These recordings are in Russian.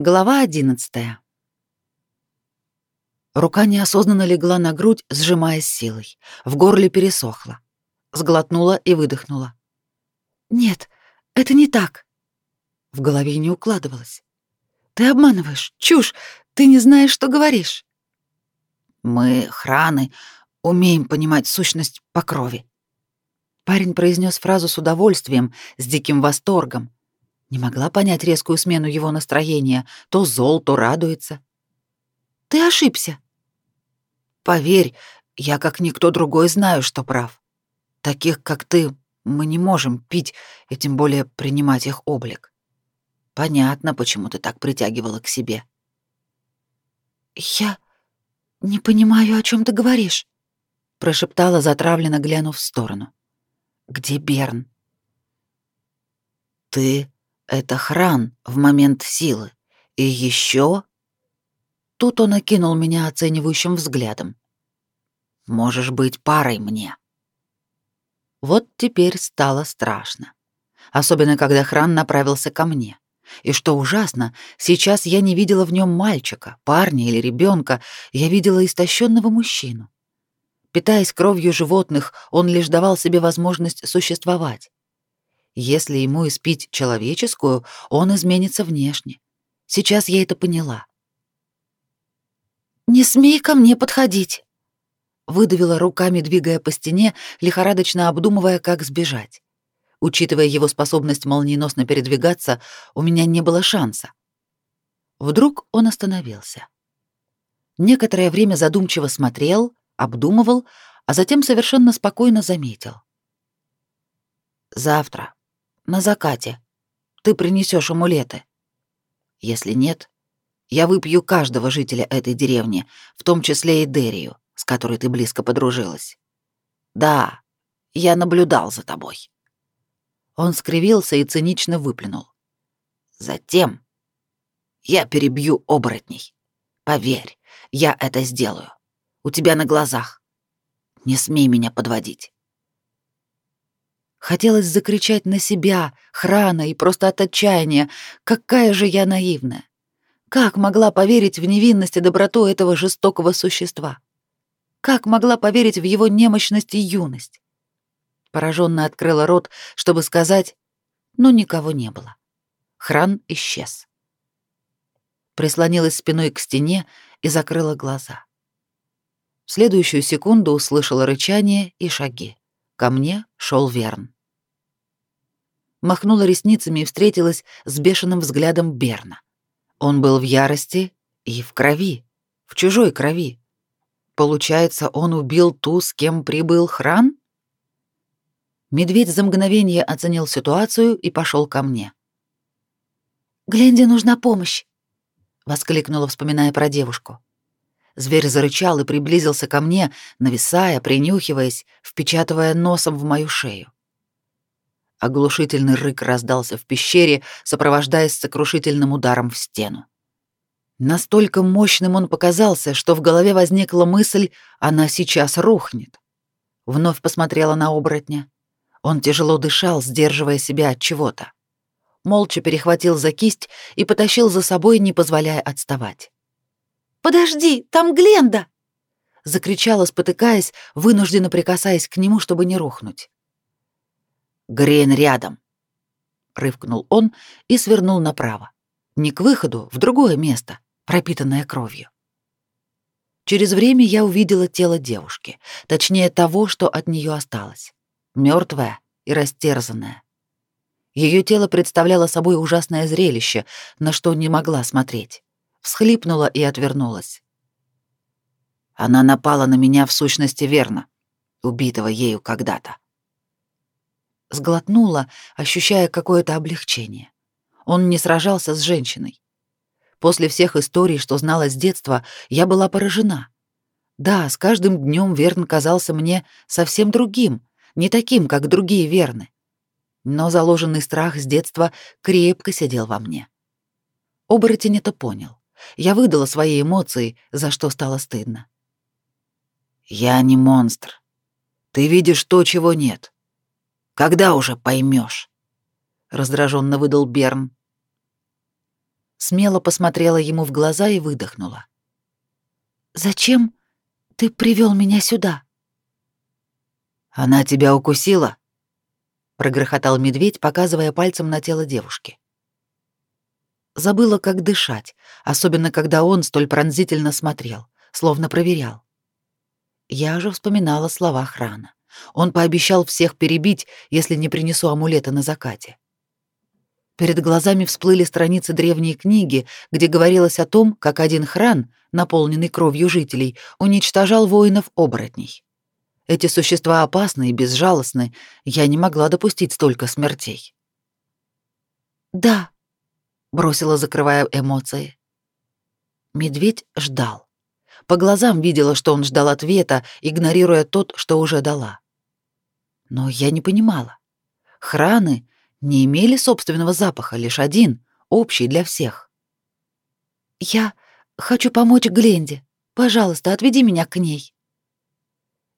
Глава одиннадцатая. Рука неосознанно легла на грудь, сжимая силой. В горле пересохло. Сглотнула и выдохнула. «Нет, это не так». В голове не укладывалось. «Ты обманываешь. Чушь. Ты не знаешь, что говоришь». «Мы, храны, умеем понимать сущность по крови». Парень произнес фразу с удовольствием, с диким восторгом. Не могла понять резкую смену его настроения. То зол, то радуется. «Ты ошибся», Поверь, я как никто другой знаю, что прав. Таких, как ты, мы не можем пить и тем более принимать их облик. Понятно, почему ты так притягивала к себе. Я не понимаю, о чем ты говоришь, прошептала затравленно, глянув в сторону. Где Берн? Ты — это хран в момент силы. И еще Тут он окинул меня оценивающим взглядом. «Можешь быть парой мне». Вот теперь стало страшно. Особенно, когда Хран направился ко мне. И что ужасно, сейчас я не видела в нем мальчика, парня или ребенка, я видела истощенного мужчину. Питаясь кровью животных, он лишь давал себе возможность существовать. Если ему испить человеческую, он изменится внешне. Сейчас я это поняла. «Не смей ко мне подходить!» Выдавила руками, двигая по стене, лихорадочно обдумывая, как сбежать. Учитывая его способность молниеносно передвигаться, у меня не было шанса. Вдруг он остановился. Некоторое время задумчиво смотрел, обдумывал, а затем совершенно спокойно заметил. «Завтра, на закате, ты принесешь амулеты. Если нет, я выпью каждого жителя этой деревни, в том числе и Дерию, с которой ты близко подружилась. Да, я наблюдал за тобой. Он скривился и цинично выплюнул. Затем я перебью оборотней. Поверь, я это сделаю. У тебя на глазах. Не смей меня подводить. Хотелось закричать на себя, храна и просто от отчаяния. Какая же я наивная. Как могла поверить в невинность и доброту этого жестокого существа? Как могла поверить в его немощность и юность? Пораженно открыла рот, чтобы сказать, но никого не было. Хран исчез. Прислонилась спиной к стене и закрыла глаза. В следующую секунду услышала рычание и шаги. Ко мне шел Верн. Махнула ресницами и встретилась с бешеным взглядом Берна. Он был в ярости и в крови, в чужой крови. Получается, он убил ту, с кем прибыл Хран? Медведь за мгновение оценил ситуацию и пошел ко мне. «Гленде нужна помощь!» — воскликнула, вспоминая про девушку. Зверь зарычал и приблизился ко мне, нависая, принюхиваясь, впечатывая носом в мою шею. Оглушительный рык раздался в пещере, сопровождаясь сокрушительным ударом в стену. Настолько мощным он показался, что в голове возникла мысль, она сейчас рухнет. Вновь посмотрела на оборотня. Он тяжело дышал, сдерживая себя от чего-то. Молча перехватил за кисть и потащил за собой, не позволяя отставать. «Подожди, там Гленда!» — закричала, спотыкаясь, вынужденно прикасаясь к нему, чтобы не рухнуть. Грейн рядом!» — рывкнул он и свернул направо. Не к выходу, в другое место, пропитанное кровью. Через время я увидела тело девушки, точнее того, что от нее осталось. мертвое и растерзанное. Ее тело представляло собой ужасное зрелище, на что не могла смотреть. Всхлипнула и отвернулась. Она напала на меня в сущности верно, убитого ею когда-то сглотнула, ощущая какое-то облегчение. Он не сражался с женщиной. После всех историй, что знала с детства, я была поражена. Да, с каждым днем Верн казался мне совсем другим, не таким, как другие Верны. Но заложенный страх с детства крепко сидел во мне. Оборотень это понял. Я выдала свои эмоции, за что стало стыдно. «Я не монстр. Ты видишь то, чего нет. Когда уже поймешь? раздраженно выдал Берн. смело посмотрела ему в глаза и выдохнула. «Зачем ты привел меня сюда?» «Она тебя укусила?» — прогрохотал медведь, показывая пальцем на тело девушки. Забыла, как дышать, особенно когда он столь пронзительно смотрел, словно проверял. Я же вспоминала слова Храна. Он пообещал всех перебить, если не принесу амулета на закате. Перед глазами всплыли страницы древней книги, где говорилось о том, как один хран, наполненный кровью жителей, уничтожал воинов-оборотней. Эти существа опасны и безжалостны, я не могла допустить столько смертей. «Да», — бросила, закрывая эмоции. Медведь ждал. По глазам видела, что он ждал ответа, игнорируя тот, что уже дала. Но я не понимала. Храны не имели собственного запаха, лишь один, общий для всех. «Я хочу помочь Гленде. Пожалуйста, отведи меня к ней».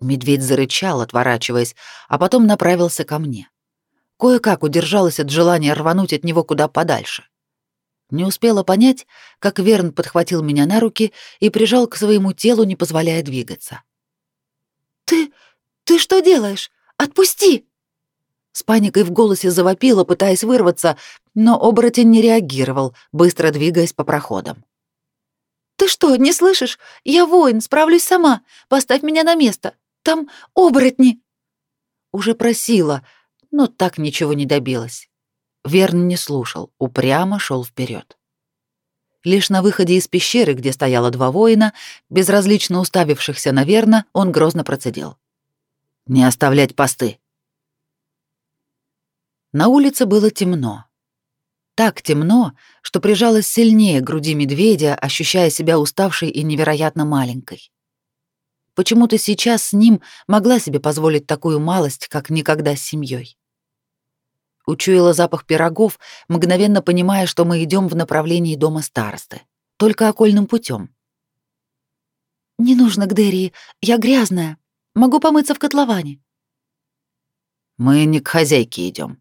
Медведь зарычал, отворачиваясь, а потом направился ко мне. Кое-как удержалась от желания рвануть от него куда подальше. Не успела понять, как Верн подхватил меня на руки и прижал к своему телу, не позволяя двигаться. «Ты... ты что делаешь? Отпусти!» С паникой в голосе завопила, пытаясь вырваться, но оборотень не реагировал, быстро двигаясь по проходам. «Ты что, не слышишь? Я воин, справлюсь сама. Поставь меня на место. Там оборотни!» Уже просила, но так ничего не добилась. Верн не слушал, упрямо шел вперед. Лишь на выходе из пещеры, где стояло два воина, безразлично уставившихся на Верна, он грозно процедил. «Не оставлять посты!» На улице было темно. Так темно, что прижалась сильнее к груди медведя, ощущая себя уставшей и невероятно маленькой. Почему-то сейчас с ним могла себе позволить такую малость, как никогда с семьей. Учуяла запах пирогов, мгновенно понимая, что мы идем в направлении дома старосты, только окольным путем. «Не нужно к Дерри, я грязная. Могу помыться в котловане». «Мы не к хозяйке идем,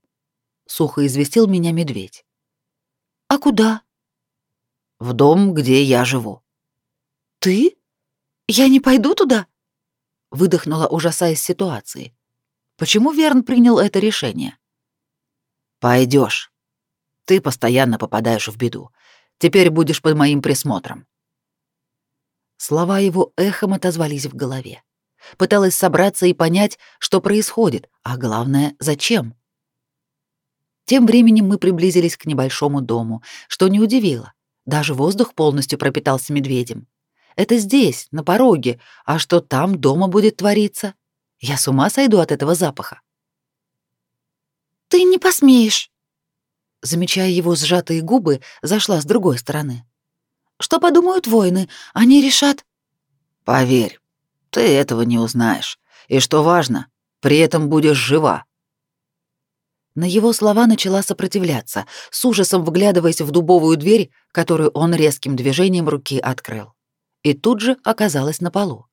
сухо известил меня медведь. А куда? В дом, где я живу. Ты? Я не пойду туда? выдохнула, ужасаясь ситуации. Почему Верн принял это решение? Пойдешь. Ты постоянно попадаешь в беду. Теперь будешь под моим присмотром. Слова его эхом отозвались в голове. Пыталась собраться и понять, что происходит, а главное, зачем. Тем временем мы приблизились к небольшому дому, что не удивило. Даже воздух полностью пропитался медведем. Это здесь, на пороге, а что там дома будет твориться? Я с ума сойду от этого запаха. «Ты не посмеешь!» Замечая его сжатые губы, зашла с другой стороны. «Что подумают воины? Они решат...» «Поверь, ты этого не узнаешь. И что важно, при этом будешь жива», на его слова начала сопротивляться, с ужасом вглядываясь в дубовую дверь, которую он резким движением руки открыл. И тут же оказалась на полу.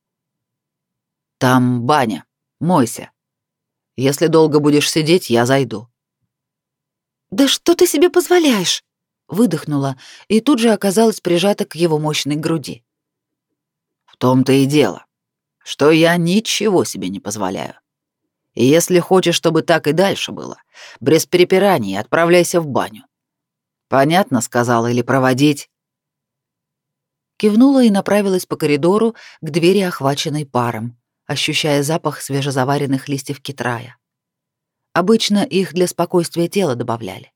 «Там баня. Мойся. Если долго будешь сидеть, я зайду». «Да что ты себе позволяешь?» Выдохнула и тут же оказалась прижата к его мощной груди. «В том-то и дело, что я ничего себе не позволяю. И если хочешь, чтобы так и дальше было, без перепираний отправляйся в баню. Понятно, сказала или проводить? Кивнула и направилась по коридору к двери, охваченной паром, ощущая запах свежезаваренных листьев китрая. Обычно их для спокойствия тела добавляли.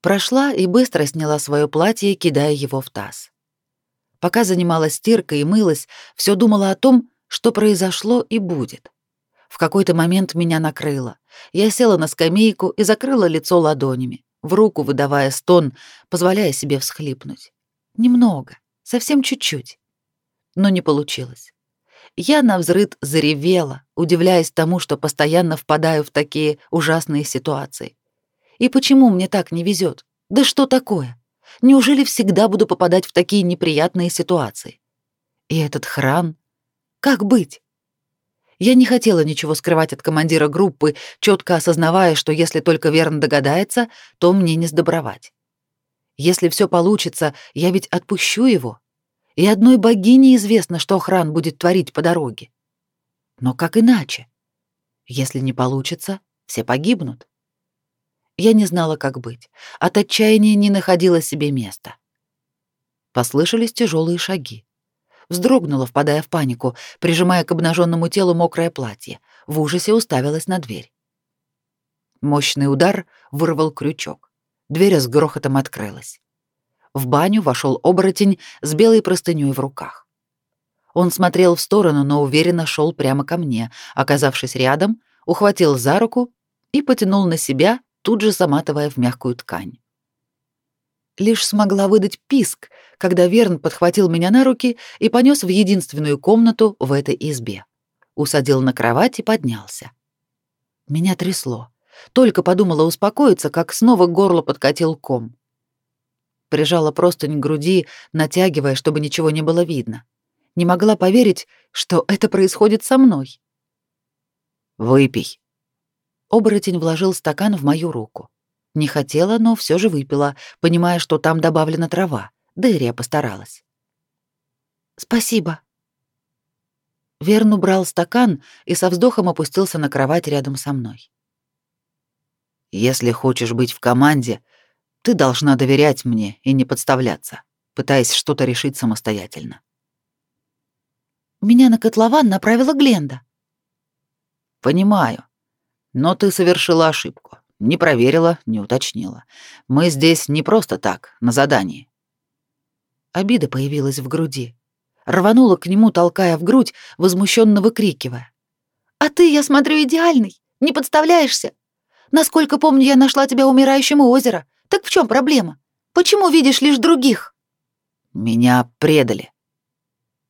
Прошла и быстро сняла свое платье, кидая его в таз. Пока занималась стиркой и мылась, все думала о том, что произошло и будет. В какой-то момент меня накрыло. Я села на скамейку и закрыла лицо ладонями, в руку выдавая стон, позволяя себе всхлипнуть. Немного, совсем чуть-чуть. Но не получилось. Я навзрыд заревела, удивляясь тому, что постоянно впадаю в такие ужасные ситуации. И почему мне так не везет? Да что такое? Неужели всегда буду попадать в такие неприятные ситуации? И этот храм? Как быть? Я не хотела ничего скрывать от командира группы, четко осознавая, что если только верно догадается, то мне не сдобровать. Если все получится, я ведь отпущу его. И одной богине известно, что охран будет творить по дороге. Но как иначе? Если не получится, все погибнут. Я не знала, как быть. От отчаяния не находила себе места. Послышались тяжелые шаги. Вздрогнула, впадая в панику, прижимая к обнаженному телу мокрое платье. В ужасе уставилась на дверь. Мощный удар вырвал крючок. Дверь с грохотом открылась. В баню вошел оборотень с белой простыней в руках. Он смотрел в сторону, но уверенно шел прямо ко мне, оказавшись рядом, ухватил за руку и потянул на себя, тут же заматывая в мягкую ткань. Лишь смогла выдать писк, когда Верн подхватил меня на руки и понес в единственную комнату в этой избе. Усадил на кровать и поднялся. Меня трясло. Только подумала успокоиться, как снова к горлу подкатил ком. Прижала простынь к груди, натягивая, чтобы ничего не было видно. Не могла поверить, что это происходит со мной. «Выпей». Оборотень вложил стакан в мою руку. Не хотела, но все же выпила, понимая, что там добавлена трава. Дерия постаралась. «Спасибо». Верн убрал стакан и со вздохом опустился на кровать рядом со мной. «Если хочешь быть в команде, ты должна доверять мне и не подставляться, пытаясь что-то решить самостоятельно». «Меня на котлован направила Гленда». «Понимаю. Но ты совершила ошибку. Не проверила, не уточнила. Мы здесь не просто так, на задании. Обида появилась в груди. Рванула к нему, толкая в грудь, возмущенно выкрикивая. «А ты, я смотрю, идеальный. Не подставляешься. Насколько помню, я нашла тебя умирающим у озера. Так в чем проблема? Почему видишь лишь других?» «Меня предали».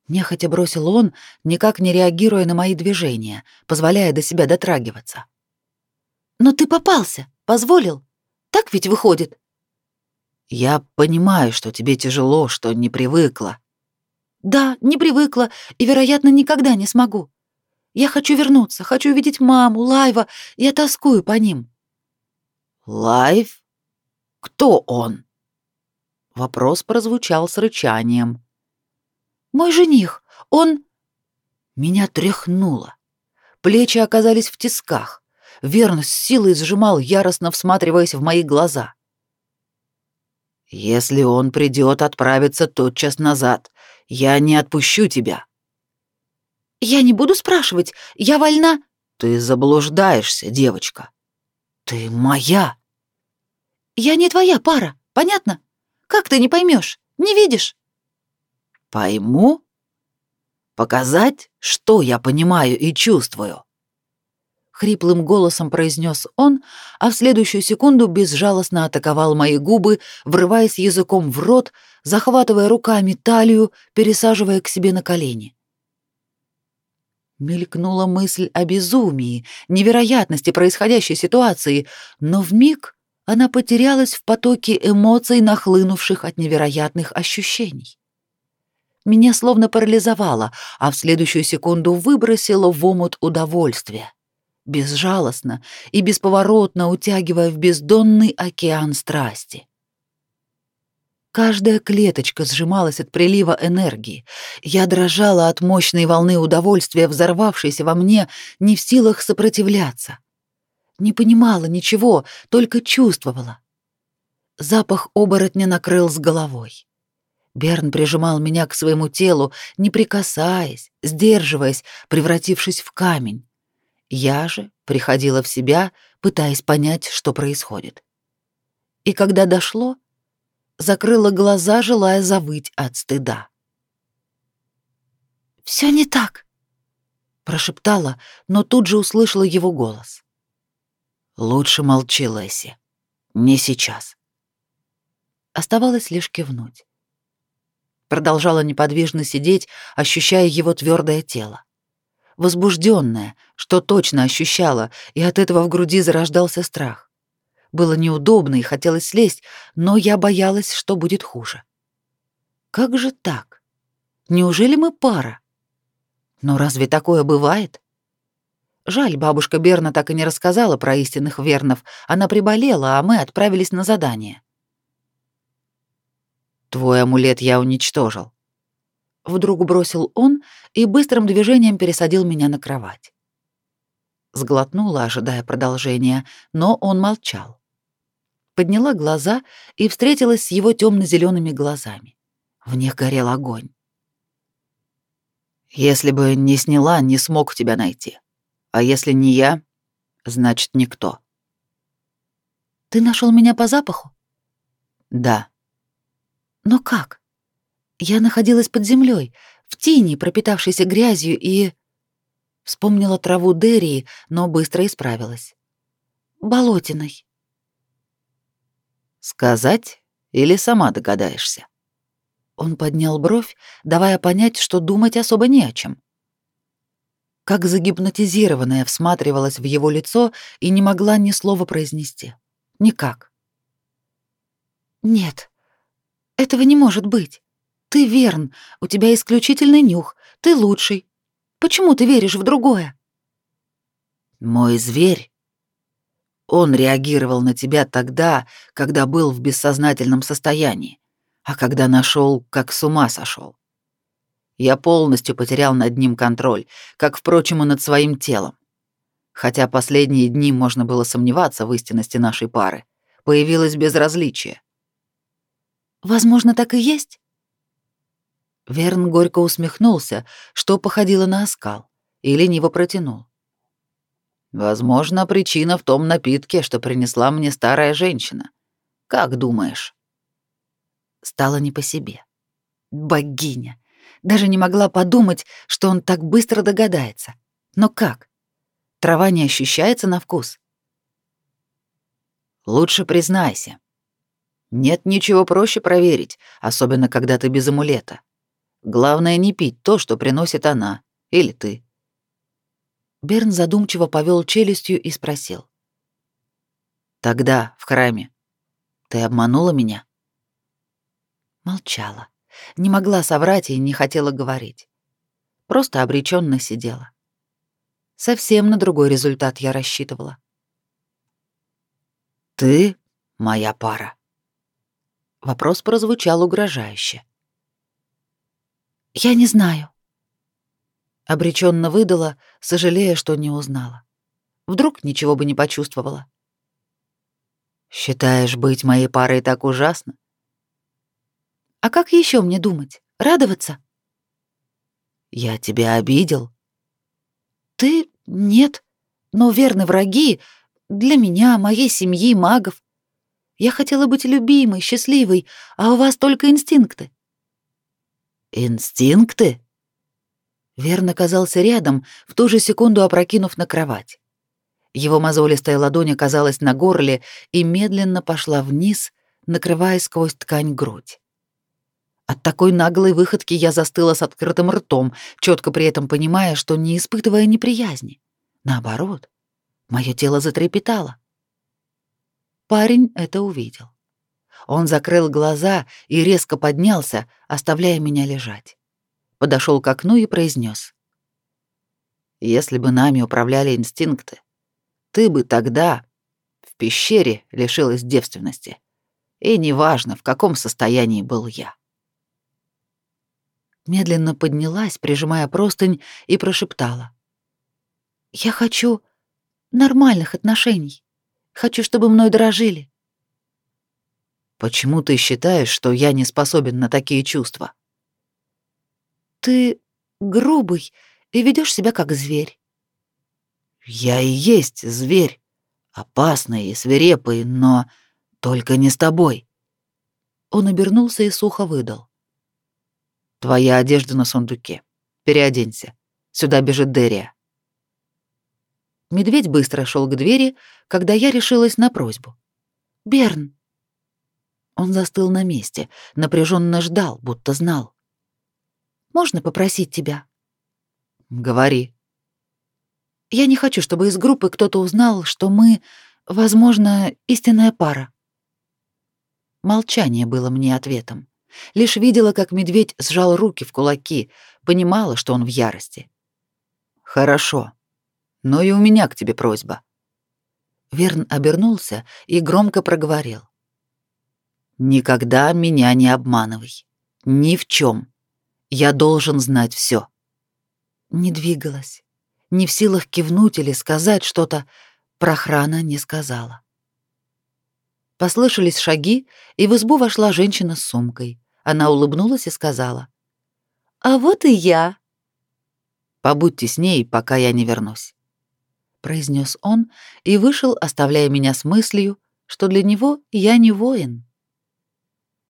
Нехотя бросил он, никак не реагируя на мои движения, позволяя до себя дотрагиваться. Но ты попался, позволил. Так ведь выходит. Я понимаю, что тебе тяжело, что не привыкла. Да, не привыкла и, вероятно, никогда не смогу. Я хочу вернуться, хочу увидеть маму, Лайва, я тоскую по ним. Лайв? Кто он? Вопрос прозвучал с рычанием. Мой жених, он... Меня тряхнуло. Плечи оказались в тисках. Верн с силой сжимал, яростно всматриваясь в мои глаза. «Если он придет отправиться тотчас назад, я не отпущу тебя». «Я не буду спрашивать, я вольна...» «Ты заблуждаешься, девочка. Ты моя». «Я не твоя пара, понятно? Как ты не поймешь, не видишь?» «Пойму? Показать, что я понимаю и чувствую?» хриплым голосом произнес он, а в следующую секунду безжалостно атаковал мои губы, врываясь языком в рот, захватывая руками талию, пересаживая к себе на колени. Мелькнула мысль о безумии, невероятности происходящей ситуации, но в миг она потерялась в потоке эмоций, нахлынувших от невероятных ощущений. Меня словно парализовало, а в следующую секунду выбросило в омут удовольствия безжалостно и бесповоротно утягивая в бездонный океан страсти. Каждая клеточка сжималась от прилива энергии. Я дрожала от мощной волны удовольствия, взорвавшейся во мне, не в силах сопротивляться. Не понимала ничего, только чувствовала. Запах оборотня накрыл с головой. Берн прижимал меня к своему телу, не прикасаясь, сдерживаясь, превратившись в камень. Я же приходила в себя, пытаясь понять, что происходит. И когда дошло, закрыла глаза, желая завыть от стыда. «Все не так», — прошептала, но тут же услышала его голос. «Лучше молчи, Лэсси. Не сейчас». Оставалось лишь кивнуть. Продолжала неподвижно сидеть, ощущая его твердое тело возбужденная, что точно ощущала, и от этого в груди зарождался страх. Было неудобно и хотелось слезть, но я боялась, что будет хуже. Как же так? Неужели мы пара? Но разве такое бывает? Жаль, бабушка Берна так и не рассказала про истинных вернов. Она приболела, а мы отправились на задание. Твой амулет я уничтожил. Вдруг бросил он и быстрым движением пересадил меня на кровать. Сглотнула, ожидая продолжения, но он молчал. Подняла глаза и встретилась с его темно-зелеными глазами. В них горел огонь. Если бы не сняла, не смог тебя найти. А если не я, значит, никто. Ты нашел меня по запаху? Да. Но как? Я находилась под землей, в тени, пропитавшейся грязью, и... Вспомнила траву Дерии, но быстро исправилась. Болотиной. Сказать или сама догадаешься? Он поднял бровь, давая понять, что думать особо не о чем. Как загипнотизированная всматривалась в его лицо и не могла ни слова произнести. Никак. «Нет, этого не может быть. Ты верн, у тебя исключительный нюх, ты лучший. Почему ты веришь в другое?» «Мой зверь. Он реагировал на тебя тогда, когда был в бессознательном состоянии а когда нашел, как с ума сошел. Я полностью потерял над ним контроль, как, впрочем, и над своим телом. Хотя последние дни можно было сомневаться в истинности нашей пары, появилось безразличие. «Возможно, так и есть?» Верн горько усмехнулся, что походило на оскал, и лениво протянул. «Возможно, причина в том напитке, что принесла мне старая женщина. Как думаешь?» Стало не по себе. Богиня. Даже не могла подумать, что он так быстро догадается. Но как? Трава не ощущается на вкус. Лучше признайся. Нет ничего проще проверить, особенно когда ты без амулета. Главное не пить то, что приносит она или ты. Берн задумчиво повел челюстью и спросил. Тогда, в храме, ты обманула меня? Молчала. Не могла соврать и не хотела говорить. Просто обреченно сидела. Совсем на другой результат я рассчитывала. «Ты моя пара?» Вопрос прозвучал угрожающе. «Я не знаю». Обреченно выдала, сожалея, что не узнала. Вдруг ничего бы не почувствовала. «Считаешь быть моей парой так ужасно?» А как еще мне думать? Радоваться? Я тебя обидел? Ты нет, но верны враги для меня, моей семьи, магов. Я хотела быть любимой, счастливой, а у вас только инстинкты. Инстинкты? Верн оказался рядом, в ту же секунду опрокинув на кровать. Его мозолистая ладонь оказалась на горле и медленно пошла вниз, накрывая сквозь ткань грудь. От такой наглой выходки я застыла с открытым ртом, четко при этом понимая, что не испытывая неприязни. Наоборот, мое тело затрепетало. Парень это увидел. Он закрыл глаза и резко поднялся, оставляя меня лежать. Подошел к окну и произнес: «Если бы нами управляли инстинкты, ты бы тогда в пещере лишилась девственности. И неважно, в каком состоянии был я» медленно поднялась, прижимая простынь, и прошептала. «Я хочу нормальных отношений. Хочу, чтобы мной дорожили». «Почему ты считаешь, что я не способен на такие чувства?» «Ты грубый и ведешь себя как зверь». «Я и есть зверь, опасный и свирепый, но только не с тобой». Он обернулся и сухо выдал. Твоя одежда на сундуке. Переоденься. Сюда бежит Дерия. Медведь быстро шел к двери, когда я решилась на просьбу. «Берн!» Он застыл на месте, напряженно ждал, будто знал. «Можно попросить тебя?» «Говори». «Я не хочу, чтобы из группы кто-то узнал, что мы, возможно, истинная пара». Молчание было мне ответом. Лишь видела, как медведь сжал руки в кулаки, понимала, что он в ярости. «Хорошо. Но и у меня к тебе просьба». Верн обернулся и громко проговорил. Никогда меня не обманывай. Ни в чем. Я должен знать все. Не двигалась. Не в силах кивнуть или сказать что-то, прохрана не сказала. Послышались шаги, и в избу вошла женщина с сумкой. Она улыбнулась и сказала: "А вот и я". Побудьте с ней, пока я не вернусь, произнес он и вышел, оставляя меня с мыслью, что для него я не воин.